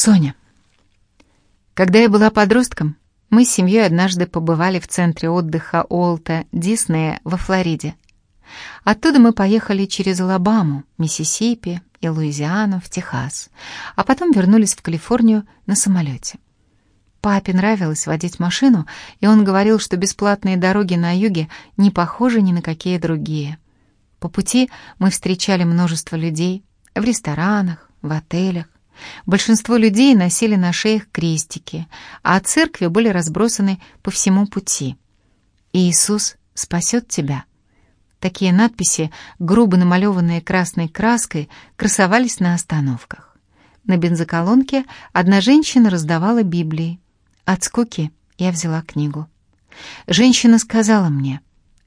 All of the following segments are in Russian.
Соня. Когда я была подростком, мы с семьей однажды побывали в центре отдыха Уолта Диснея во Флориде. Оттуда мы поехали через Алабаму, Миссисипи и Луизиану в Техас, а потом вернулись в Калифорнию на самолете. Папе нравилось водить машину, и он говорил, что бесплатные дороги на юге не похожи ни на какие другие. По пути мы встречали множество людей в ресторанах, в отелях. Большинство людей носили на шеях крестики, а церкви были разбросаны по всему пути. «Иисус спасет тебя». Такие надписи, грубо намалеванные красной краской, красовались на остановках. На бензоколонке одна женщина раздавала Библии. От скуки я взяла книгу. Женщина сказала мне,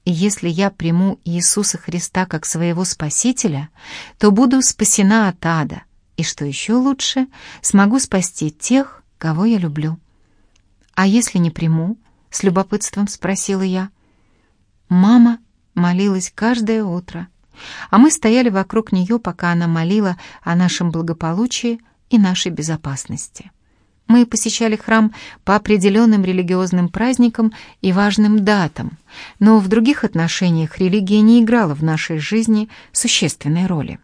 «Если я приму Иисуса Христа как своего Спасителя, то буду спасена от ада, и, что еще лучше, смогу спасти тех, кого я люблю». «А если не приму?» — с любопытством спросила я. Мама молилась каждое утро, а мы стояли вокруг нее, пока она молила о нашем благополучии и нашей безопасности. Мы посещали храм по определенным религиозным праздникам и важным датам, но в других отношениях религия не играла в нашей жизни существенной роли.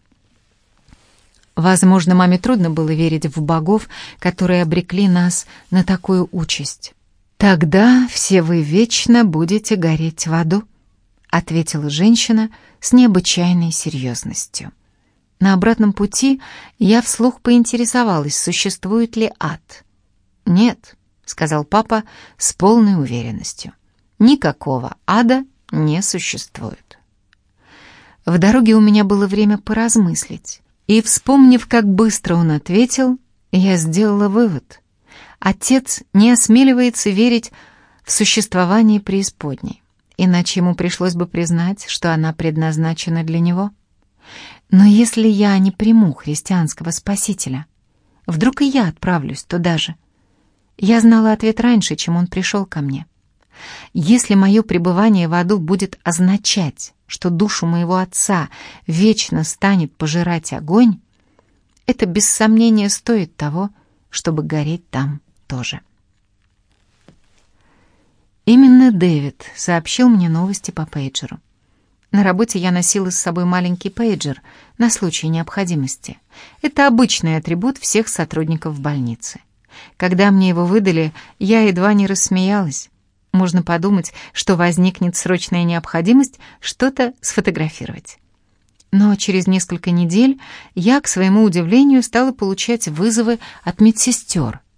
Возможно, маме трудно было верить в богов, которые обрекли нас на такую участь. «Тогда все вы вечно будете гореть в аду», — ответила женщина с необычайной серьезностью. На обратном пути я вслух поинтересовалась, существует ли ад. «Нет», — сказал папа с полной уверенностью. «Никакого ада не существует». В дороге у меня было время поразмыслить, и, вспомнив, как быстро он ответил, я сделала вывод. Отец не осмеливается верить в существование преисподней иначе ему пришлось бы признать, что она предназначена для него. Но если я не приму христианского спасителя, вдруг и я отправлюсь туда же. Я знала ответ раньше, чем он пришел ко мне. Если мое пребывание в аду будет означать, что душу моего отца вечно станет пожирать огонь, это без сомнения стоит того, чтобы гореть там тоже. Именно Дэвид сообщил мне новости по пейджеру. На работе я носила с собой маленький пейджер на случай необходимости. Это обычный атрибут всех сотрудников больницы. Когда мне его выдали, я едва не рассмеялась. Можно подумать, что возникнет срочная необходимость что-то сфотографировать. Но через несколько недель я, к своему удивлению, стала получать вызовы от медсестер —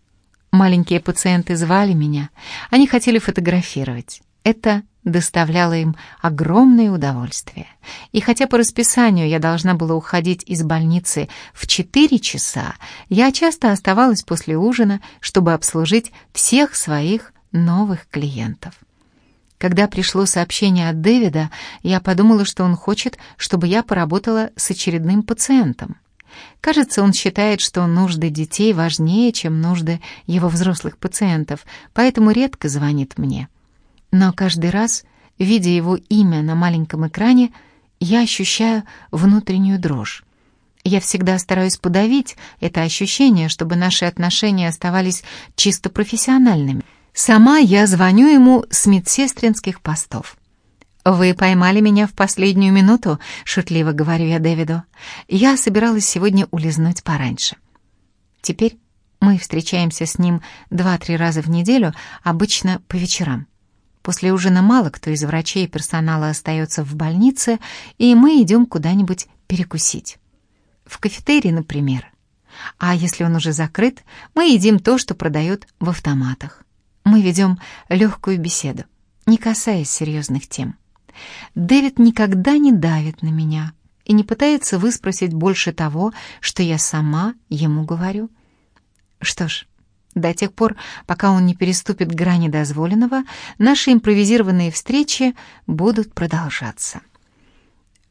Маленькие пациенты звали меня, они хотели фотографировать. Это доставляло им огромное удовольствие. И хотя по расписанию я должна была уходить из больницы в 4 часа, я часто оставалась после ужина, чтобы обслужить всех своих новых клиентов. Когда пришло сообщение от Дэвида, я подумала, что он хочет, чтобы я поработала с очередным пациентом. Кажется, он считает, что нужды детей важнее, чем нужды его взрослых пациентов, поэтому редко звонит мне. Но каждый раз, видя его имя на маленьком экране, я ощущаю внутреннюю дрожь. Я всегда стараюсь подавить это ощущение, чтобы наши отношения оставались чисто профессиональными. Сама я звоню ему с медсестринских постов. «Вы поймали меня в последнюю минуту», — шутливо говорю я Дэвиду. «Я собиралась сегодня улизнуть пораньше». Теперь мы встречаемся с ним два-три раза в неделю, обычно по вечерам. После ужина мало кто из врачей и персонала остается в больнице, и мы идем куда-нибудь перекусить. В кафетерий, например. А если он уже закрыт, мы едим то, что продают в автоматах. Мы ведем легкую беседу, не касаясь серьезных тем. Дэвид никогда не давит на меня и не пытается выспросить больше того, что я сама ему говорю. Что ж, до тех пор, пока он не переступит грани дозволенного, наши импровизированные встречи будут продолжаться.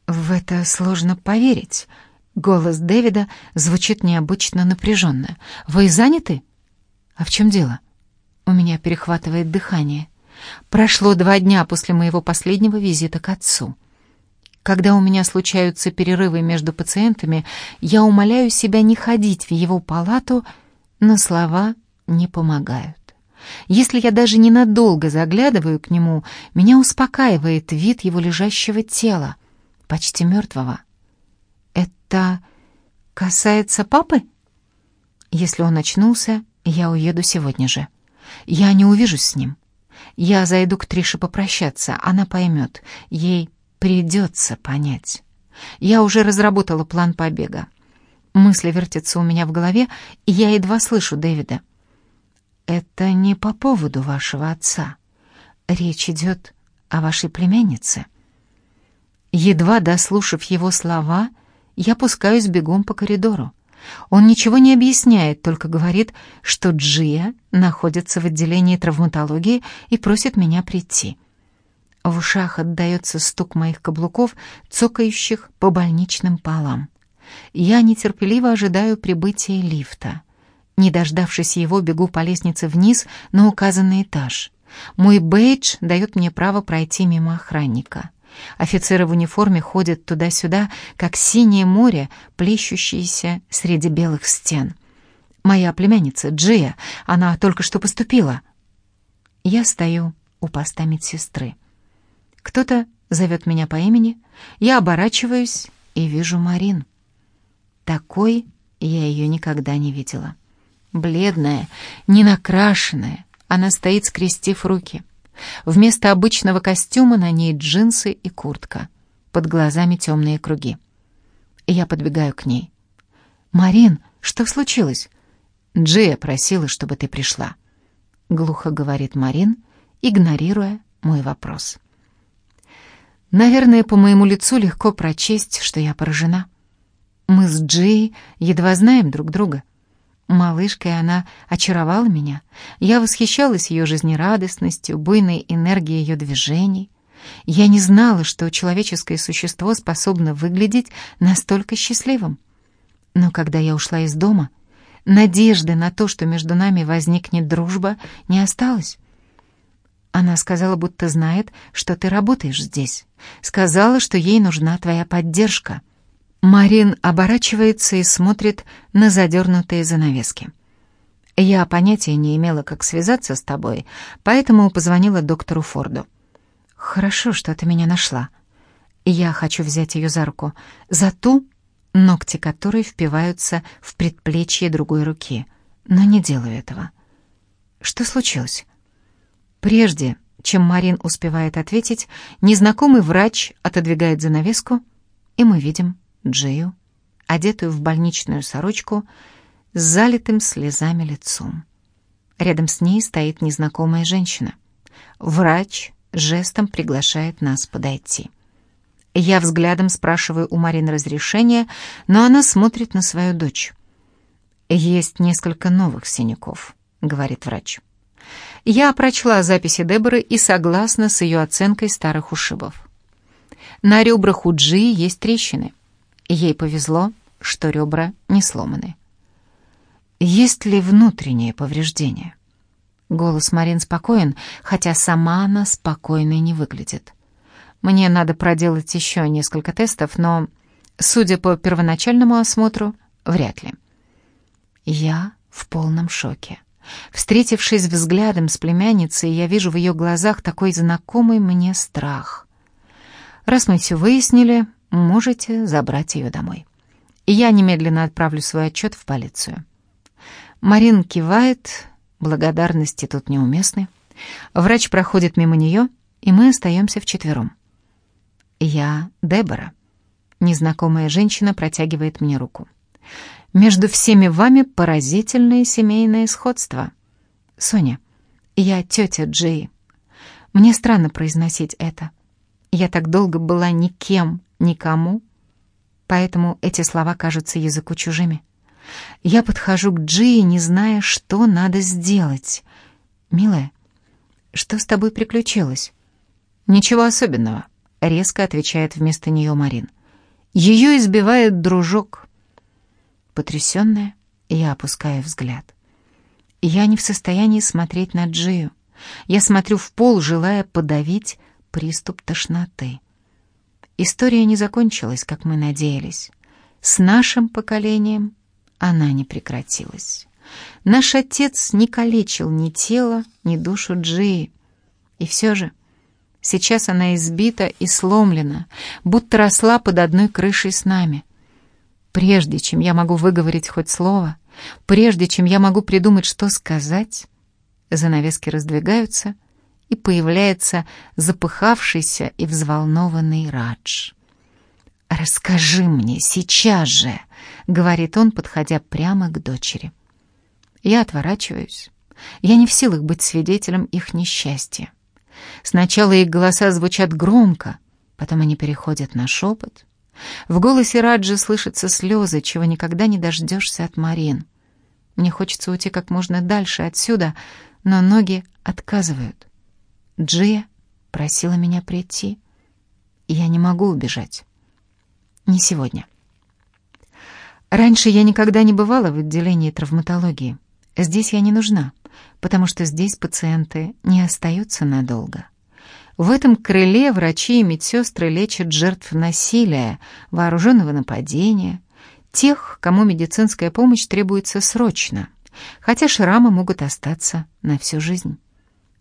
В это сложно поверить. Голос Дэвида звучит необычно напряженно. «Вы заняты?» «А в чем дело?» У меня перехватывает дыхание. Прошло два дня после моего последнего визита к отцу. Когда у меня случаются перерывы между пациентами, я умоляю себя не ходить в его палату, Но слова не помогают. Если я даже ненадолго заглядываю к нему, меня успокаивает вид его лежащего тела, почти мертвого. Это касается папы? Если он очнулся, я уеду сегодня же. Я не увижусь с ним. Я зайду к Трише попрощаться, она поймет. Ей придется понять. Я уже разработала план побега. Мысли вертятся у меня в голове, и я едва слышу Дэвида. «Это не по поводу вашего отца. Речь идет о вашей племяннице». Едва дослушав его слова, я пускаюсь бегом по коридору. Он ничего не объясняет, только говорит, что Джия находится в отделении травматологии и просит меня прийти. В ушах отдается стук моих каблуков, цокающих по больничным полам. Я нетерпеливо ожидаю прибытия лифта. Не дождавшись его, бегу по лестнице вниз на указанный этаж. Мой бейдж дает мне право пройти мимо охранника. Офицеры в униформе ходят туда-сюда, как синее море, плещущееся среди белых стен. Моя племянница Джия, она только что поступила. Я стою у поста медсестры. Кто-то зовет меня по имени, я оборачиваюсь и вижу Марин. Такой я ее никогда не видела. Бледная, ненакрашенная, она стоит, скрестив руки. Вместо обычного костюма на ней джинсы и куртка. Под глазами темные круги. Я подбегаю к ней. «Марин, что случилось?» «Джия просила, чтобы ты пришла», — глухо говорит Марин, игнорируя мой вопрос. Наверное, по моему лицу легко прочесть, что я поражена. Мы с Джей едва знаем друг друга. Малышкой она очаровала меня. Я восхищалась ее жизнерадостностью, буйной энергией ее движений. Я не знала, что человеческое существо способно выглядеть настолько счастливым. Но когда я ушла из дома, надежды на то, что между нами возникнет дружба, не осталось. Она сказала, будто знает, что ты работаешь здесь. Сказала, что ей нужна твоя поддержка. Марин оборачивается и смотрит на задернутые занавески. Я понятия не имела, как связаться с тобой, поэтому позвонила доктору Форду. Хорошо, что ты меня нашла. Я хочу взять ее за руку, за ту, ногти которой впиваются в предплечье другой руки, но не делаю этого. Что случилось? Прежде, чем Марин успевает ответить, незнакомый врач отодвигает занавеску, и мы видим Джию, одетую в больничную сорочку, с залитым слезами лицом. Рядом с ней стоит незнакомая женщина. Врач жестом приглашает нас подойти. Я взглядом спрашиваю у Марины разрешения, но она смотрит на свою дочь. «Есть несколько новых синяков», — говорит врач. Я прочла записи Деборы и согласна с ее оценкой старых ушибов. На ребрах у Джи есть трещины — Ей повезло, что ребра не сломаны. Есть ли внутренние повреждения? Голос Марин спокоен, хотя сама она спокойной не выглядит. Мне надо проделать еще несколько тестов, но, судя по первоначальному осмотру, вряд ли. Я в полном шоке. Встретившись взглядом с племянницей, я вижу в ее глазах такой знакомый мне страх. Раз мы все выяснили, можете забрать ее домой. я немедленно отправлю свой отчет в полицию. Марин кивает, благодарности тут неуместны. Врач проходит мимо нее, и мы остаемся вчетвером. Я Дебора. Незнакомая женщина протягивает мне руку. Между всеми вами поразительное семейное сходство. Соня, я тетя Джей. Мне странно произносить это. Я так долго была никем, никому, поэтому эти слова кажутся языку чужими. Я подхожу к Джи, не зная, что надо сделать. «Милая, что с тобой приключилось?» «Ничего особенного», — резко отвечает вместо нее Марин. «Ее избивает дружок». Потрясенная, я опускаю взгляд. Я не в состоянии смотреть на Джию. Я смотрю в пол, желая подавить приступ тошноты. История не закончилась, как мы надеялись. С нашим поколением она не прекратилась. Наш отец не калечил ни тело, ни душу Джии. И все же сейчас она избита и сломлена, будто росла под одной крышей с нами. Прежде чем я могу выговорить хоть слово, прежде чем я могу придумать, что сказать, занавески раздвигаются, и появляется запыхавшийся и взволнованный Радж. «Расскажи мне сейчас же!» — говорит он, подходя прямо к дочери. Я отворачиваюсь. Я не в силах быть свидетелем их несчастья. Сначала их голоса звучат громко, потом они переходят на шепот. В голосе Раджи слышатся слезы, чего никогда не дождешься от Марин. Мне хочется уйти как можно дальше отсюда, но ноги отказывают. Джия просила меня прийти. Я не могу убежать. Не сегодня. Раньше я никогда не бывала в отделении травматологии. Здесь я не нужна, потому что здесь пациенты не остаются надолго. В этом крыле врачи и медсестры лечат жертв насилия, вооруженного нападения, тех, кому медицинская помощь требуется срочно, хотя шрамы могут остаться на всю жизнь.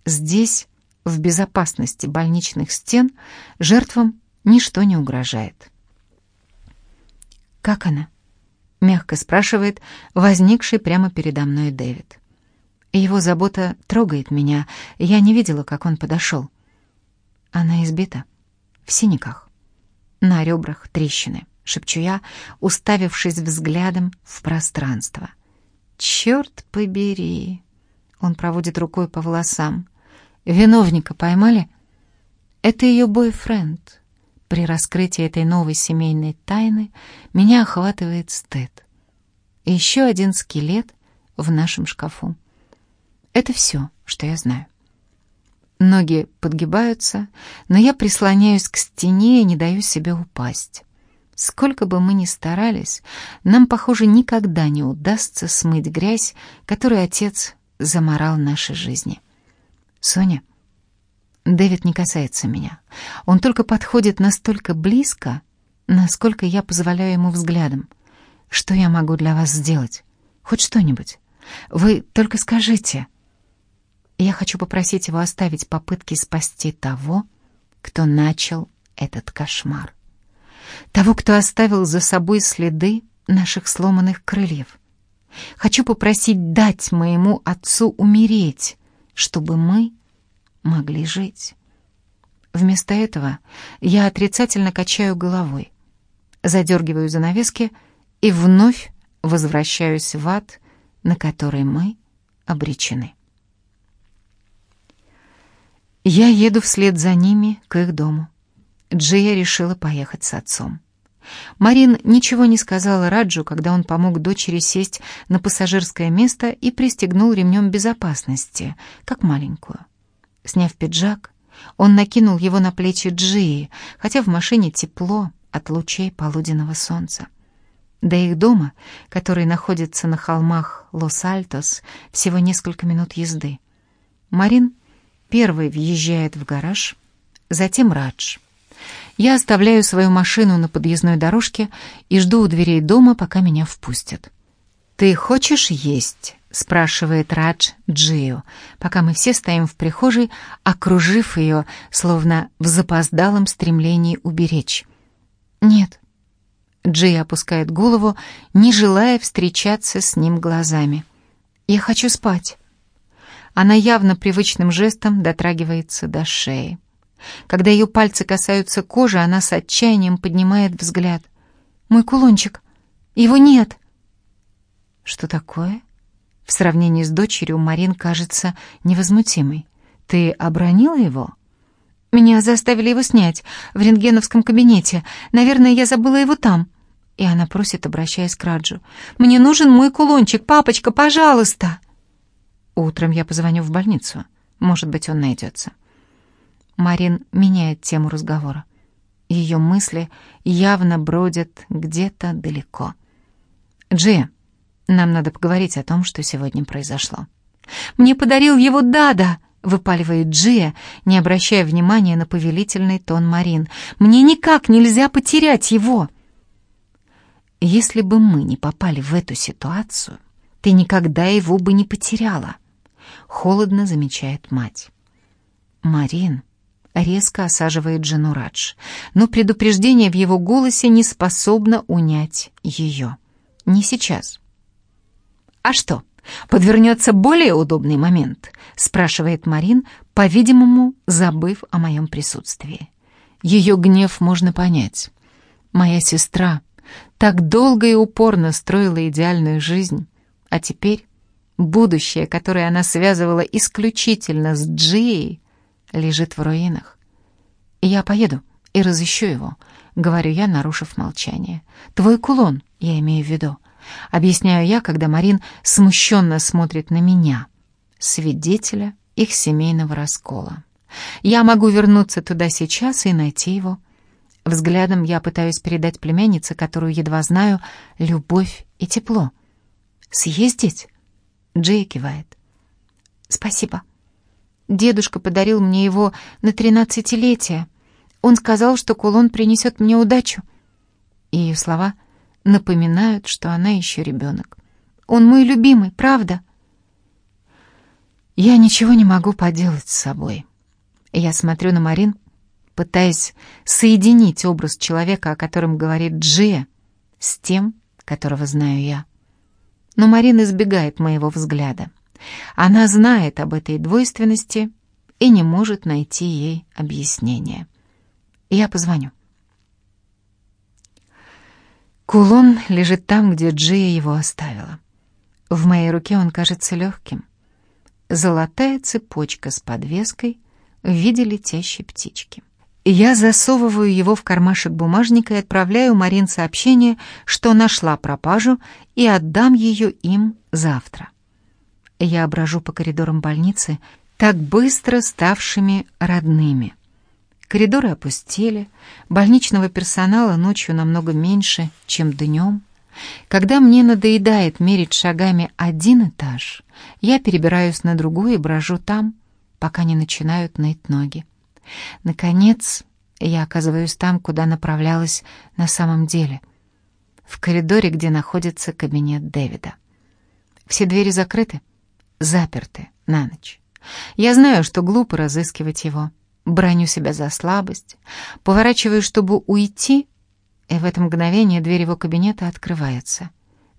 Здесь, в безопасности больничных стен, жертвам ничто не угрожает. «Как она?» — мягко спрашивает возникший прямо передо мной Дэвид. Его забота трогает меня, я не видела, как он подошел. Она избита, в синяках, на ребрах трещины, шепчу я, уставившись взглядом в пространство. «Черт побери!» Он проводит рукой по волосам. «Виновника поймали?» «Это ее бойфренд». При раскрытии этой новой семейной тайны меня охватывает стыд. Еще один скелет в нашем шкафу. Это все, что я знаю. Ноги подгибаются, но я прислоняюсь к стене и не даю себе упасть. Сколько бы мы ни старались, нам, похоже, никогда не удастся смыть грязь, которую отец заморал нашей жизни. Соня, Дэвид не касается меня. Он только подходит настолько близко, насколько я позволяю ему взглядом. Что я могу для вас сделать? Хоть что-нибудь. Вы только скажите. Я хочу попросить его оставить попытки спасти того, кто начал этот кошмар. Того, кто оставил за собой следы наших сломанных крыльев. Хочу попросить дать моему отцу умереть, чтобы мы могли жить. Вместо этого я отрицательно качаю головой, задергиваю занавески и вновь возвращаюсь в ад, на который мы обречены. Я еду вслед за ними к их дому. Джия решила поехать с отцом. Марин ничего не сказала Раджу, когда он помог дочери сесть на пассажирское место и пристегнул ремнем безопасности, как маленькую. Сняв пиджак, он накинул его на плечи Джии, хотя в машине тепло от лучей полуденного солнца. До их дома, который находится на холмах Лос-Альтос, всего несколько минут езды. Марин первый въезжает в гараж, затем Радж. Я оставляю свою машину на подъездной дорожке и жду у дверей дома, пока меня впустят. «Ты хочешь есть?» — спрашивает Радж Джио, пока мы все стоим в прихожей, окружив ее, словно в запоздалом стремлении уберечь. «Нет». Джи опускает голову, не желая встречаться с ним глазами. «Я хочу спать». Она явно привычным жестом дотрагивается до шеи. Когда ее пальцы касаются кожи, она с отчаянием поднимает взгляд. «Мой кулончик! Его нет!» «Что такое?» В сравнении с дочерью Марин кажется невозмутимой. «Ты обронила его?» «Меня заставили его снять в рентгеновском кабинете. Наверное, я забыла его там». И она просит, обращаясь к Раджу. «Мне нужен мой кулончик, папочка, пожалуйста!» «Утром я позвоню в больницу. Может быть, он найдется». Марин меняет тему разговора. Ее мысли явно бродят где-то далеко. «Джия, нам надо поговорить о том, что сегодня произошло. Мне подарил его Дада, выпаливает Джия, не обращая внимания на повелительный тон Марин. Мне никак нельзя потерять его. Если бы мы не попали в эту ситуацию, ты никогда его бы не потеряла», — холодно замечает мать. «Марин», резко осаживает жену Радж, но предупреждение в его голосе не способно унять ее. Не сейчас. «А что, подвернется более удобный момент?» — спрашивает Марин, по-видимому, забыв о моем присутствии. Ее гнев можно понять. Моя сестра так долго и упорно строила идеальную жизнь, а теперь будущее, которое она связывала исключительно с Джией, лежит в руинах. «Я поеду и разыщу его», — говорю я, нарушив молчание. «Твой кулон, я имею в виду». Объясняю я, когда Марин смущенно смотрит на меня, свидетеля их семейного раскола. Я могу вернуться туда сейчас и найти его. Взглядом я пытаюсь передать племяннице, которую едва знаю, любовь и тепло. «Съездить?» — Джей кивает. «Спасибо», Дедушка подарил мне его на тринадцатилетие. Он сказал, что кулон принесет мне удачу. Ее слова напоминают, что она еще ребенок. Он мой любимый, правда? Я ничего не могу поделать с собой. Я смотрю на Марин, пытаясь соединить образ человека, о котором говорит Джия, с тем, которого знаю я. Но Марин избегает моего взгляда. Она знает об этой двойственности и не может найти ей объяснение. Я позвоню. Кулон лежит там, где Джия его оставила. В моей руке он кажется легким. Золотая цепочка с подвеской в виде летящей птички. Я засовываю его в кармашек бумажника и отправляю Марин сообщение, что нашла пропажу и отдам ее им завтра. Я брожу по коридорам больницы, так быстро ставшими родными. Коридоры опустели, больничного персонала ночью намного меньше, чем днем. Когда мне надоедает мерить шагами один этаж, я перебираюсь на другой и брожу там, пока не начинают ныть ноги. Наконец, я оказываюсь там, куда направлялась на самом деле, в коридоре, где находится кабинет Дэвида. Все двери закрыты, заперты на ночь. Я знаю, что глупо разыскивать его. Броню себя за слабость, поворачиваю, чтобы уйти, и в это мгновение дверь его кабинета открывается.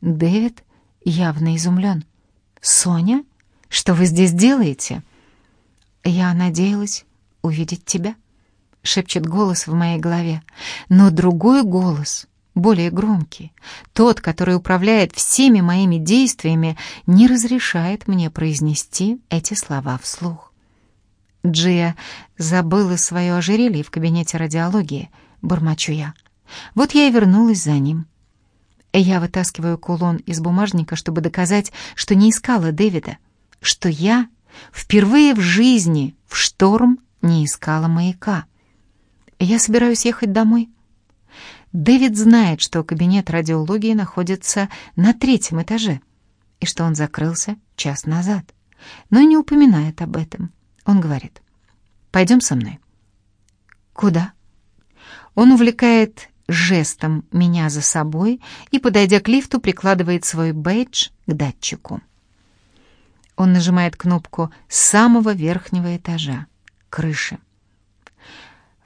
Дэвид явно изумлен. «Соня, что вы здесь делаете?» «Я надеялась увидеть тебя», — шепчет голос в моей голове. Но другой голос более громкий, тот, который управляет всеми моими действиями, не разрешает мне произнести эти слова вслух. Джия забыла свое ожерелье в кабинете радиологии, бормочу я. Вот я и вернулась за ним. Я вытаскиваю кулон из бумажника, чтобы доказать, что не искала Дэвида, что я впервые в жизни в шторм не искала маяка. Я собираюсь ехать домой. Дэвид знает, что кабинет радиологии находится на третьем этаже и что он закрылся час назад, но не упоминает об этом. Он говорит, «Пойдем со мной». «Куда?» Он увлекает жестом меня за собой и, подойдя к лифту, прикладывает свой бейдж к датчику. Он нажимает кнопку самого верхнего этажа, крыши.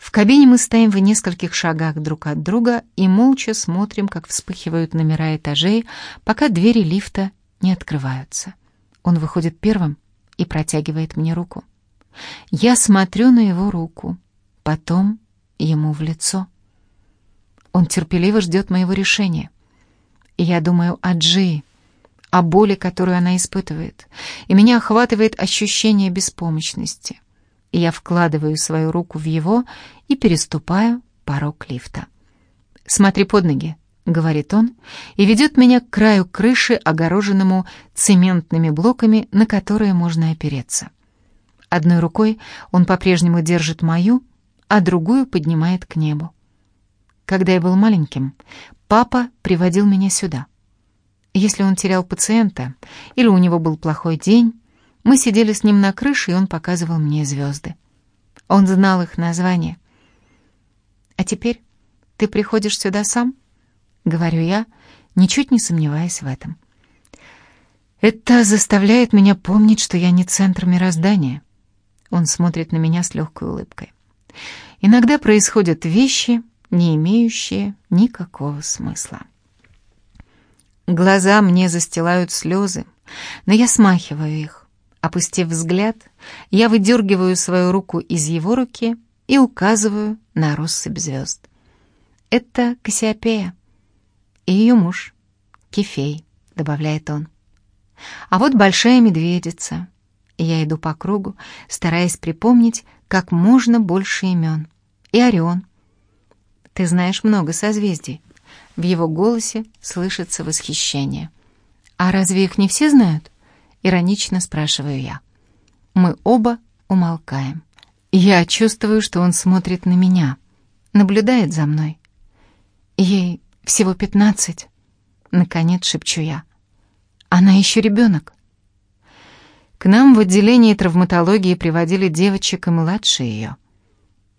В кабине мы стоим в нескольких шагах друг от друга и молча смотрим, как вспыхивают номера этажей, пока двери лифта не открываются. Он выходит первым и протягивает мне руку. Я смотрю на его руку, потом ему в лицо. Он терпеливо ждет моего решения. И я думаю о Джи, о боли, которую она испытывает, и меня охватывает ощущение беспомощности я вкладываю свою руку в его и переступаю порог лифта. «Смотри под ноги», — говорит он, и ведет меня к краю крыши, огороженному цементными блоками, на которые можно опереться. Одной рукой он по-прежнему держит мою, а другую поднимает к небу. Когда я был маленьким, папа приводил меня сюда. Если он терял пациента или у него был плохой день, мы сидели с ним на крыше, и он показывал мне звезды. Он знал их название. «А теперь ты приходишь сюда сам?» — говорю я, ничуть не сомневаясь в этом. Это заставляет меня помнить, что я не центр мироздания. Он смотрит на меня с легкой улыбкой. Иногда происходят вещи, не имеющие никакого смысла. Глаза мне застилают слезы, но я смахиваю их. Опустив взгляд, я выдергиваю свою руку из его руки и указываю на россыпь звезд. Это Кассиопея и ее муж, Кефей, добавляет он. А вот большая медведица. Я иду по кругу, стараясь припомнить как можно больше имен. И Орион. Ты знаешь много созвездий. В его голосе слышится восхищение. А разве их не все знают? Иронично спрашиваю я. Мы оба умолкаем. Я чувствую, что он смотрит на меня, наблюдает за мной. Ей всего пятнадцать. Наконец шепчу я. Она еще ребенок. К нам в отделении травматологии приводили девочек и младше ее.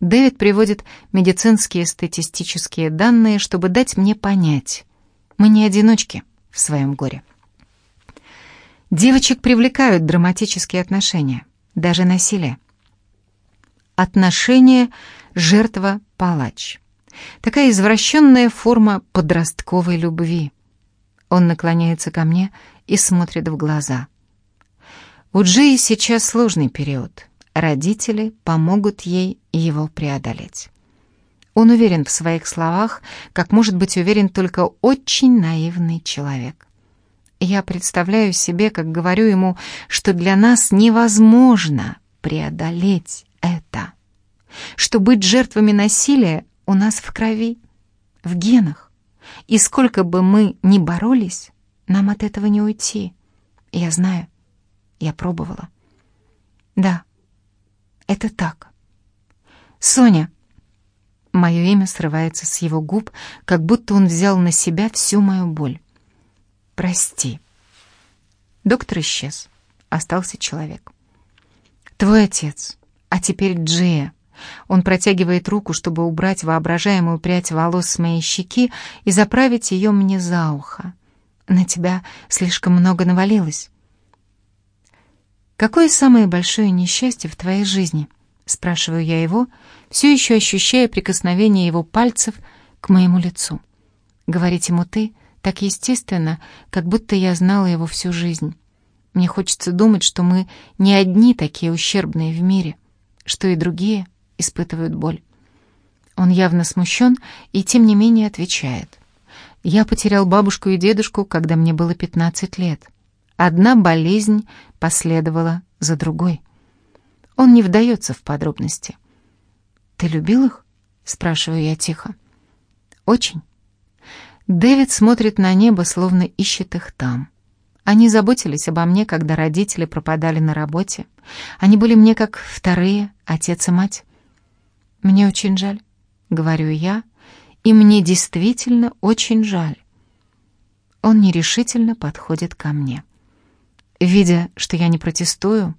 Дэвид приводит медицинские статистические данные, чтобы дать мне понять, мы не одиночки в своем горе. Девочек привлекают драматические отношения, даже насилие. Отношения жертва-палач. Такая извращенная форма подростковой любви. Он наклоняется ко мне и смотрит в глаза. У Джии сейчас сложный период. Родители помогут ей его преодолеть. Он уверен в своих словах, как может быть уверен только очень наивный человек. Я представляю себе, как говорю ему, что для нас невозможно преодолеть это, что быть жертвами насилия у нас в крови, в генах, и сколько бы мы ни боролись, нам от этого не уйти. Я знаю, я пробовала. Да, это так. Соня. Мое имя срывается с его губ, как будто он взял на себя всю мою боль. Прости. Доктор исчез. Остался человек. Твой отец. А теперь Джея. Он протягивает руку, чтобы убрать воображаемую прядь волос с моей щеки и заправить ее мне за ухо. На тебя слишком много навалилось. Какое самое большое несчастье в твоей жизни? Спрашиваю я его, все еще ощущая прикосновение его пальцев к моему лицу. Говорить ему «ты» — так естественно, как будто я знала его всю жизнь. Мне хочется думать, что мы не одни такие ущербные в мире, что и другие испытывают боль. Он явно смущен и, тем не менее, отвечает. «Я потерял бабушку и дедушку, когда мне было 15 лет. Одна болезнь последовала за другой». Он не вдается в подробности. «Ты любил их?» — спрашиваю я тихо. «Очень». Дэвид смотрит на небо, словно ищет их там. Они заботились обо мне, когда родители пропадали на работе. Они были мне как вторые, отец и мать. «Мне очень жаль», — говорю я, и мне действительно очень жаль. Он нерешительно подходит ко мне. Видя, что я не протестую,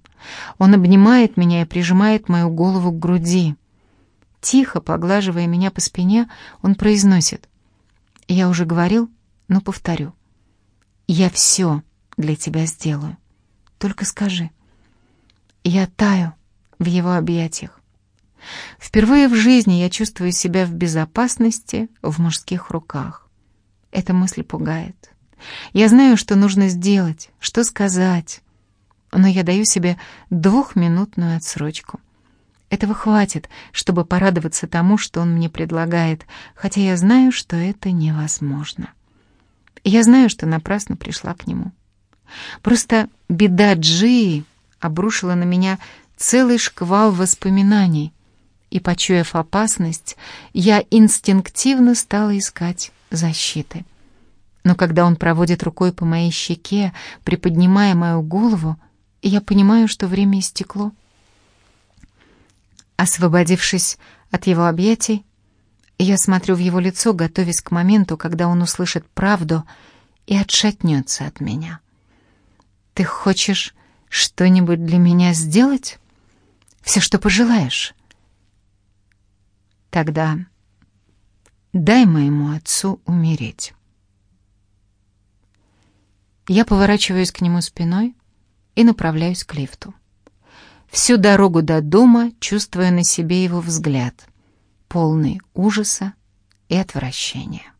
он обнимает меня и прижимает мою голову к груди. Тихо, поглаживая меня по спине, он произносит — я уже говорил, но повторю. Я все для тебя сделаю. Только скажи. Я таю в его объятиях. Впервые в жизни я чувствую себя в безопасности в мужских руках. Эта мысль пугает. Я знаю, что нужно сделать, что сказать, но я даю себе двухминутную отсрочку. Этого хватит, чтобы порадоваться тому, что он мне предлагает, хотя я знаю, что это невозможно. Я знаю, что напрасно пришла к нему. Просто беда Джии обрушила на меня целый шквал воспоминаний, и, почуяв опасность, я инстинктивно стала искать защиты. Но когда он проводит рукой по моей щеке, приподнимая мою голову, я понимаю, что время истекло. Освободившись от его объятий, я смотрю в его лицо, готовясь к моменту, когда он услышит правду и отшатнется от меня. «Ты хочешь что-нибудь для меня сделать? Все, что пожелаешь?» «Тогда дай моему отцу умереть». Я поворачиваюсь к нему спиной и направляюсь к лифту. Всю дорогу до дома чувствуя на себе его взгляд, полный ужаса и отвращения.